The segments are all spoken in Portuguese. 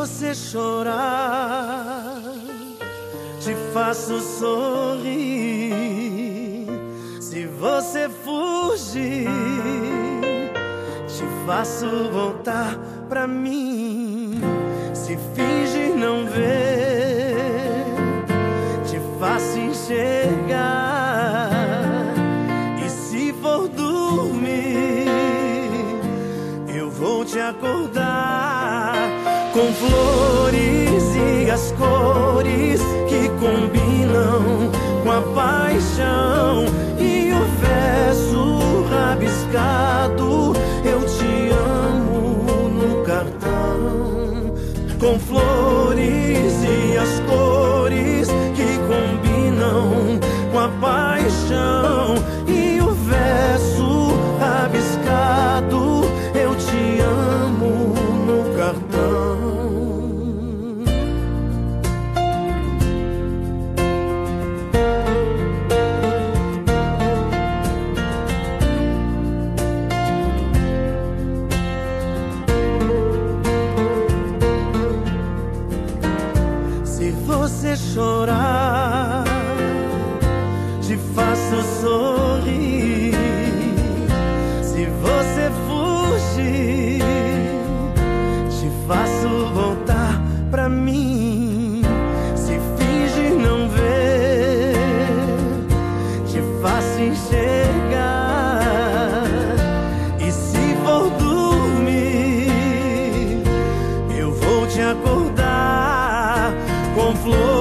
você chorar, te faço sorrir. Se você fugir, te faço voltar pra mim. Se finge não ver, te faço enxergar. E se for dormir, eu vou te acordar com flores e as cores que combinam com a paixão e o verso rabiscado. Eu te amo no cartão com flores e as cores Se você chorar, te faço sorrir. Se você fugir, te faço voltar pra mim. Se finge não ver, te faço enxergar. Com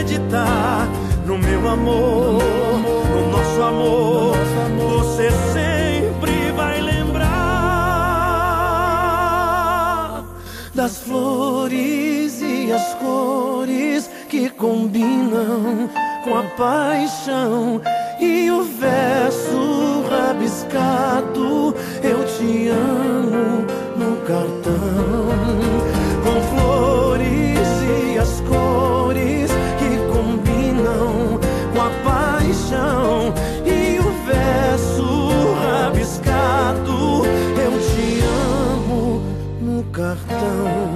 acreditar no meu amor, no nosso amor. Você sempre vai lembrar das flores e as cores que combinam com a paixão e o verso paixão e o verso rabiscado. Eu te amo no cartão.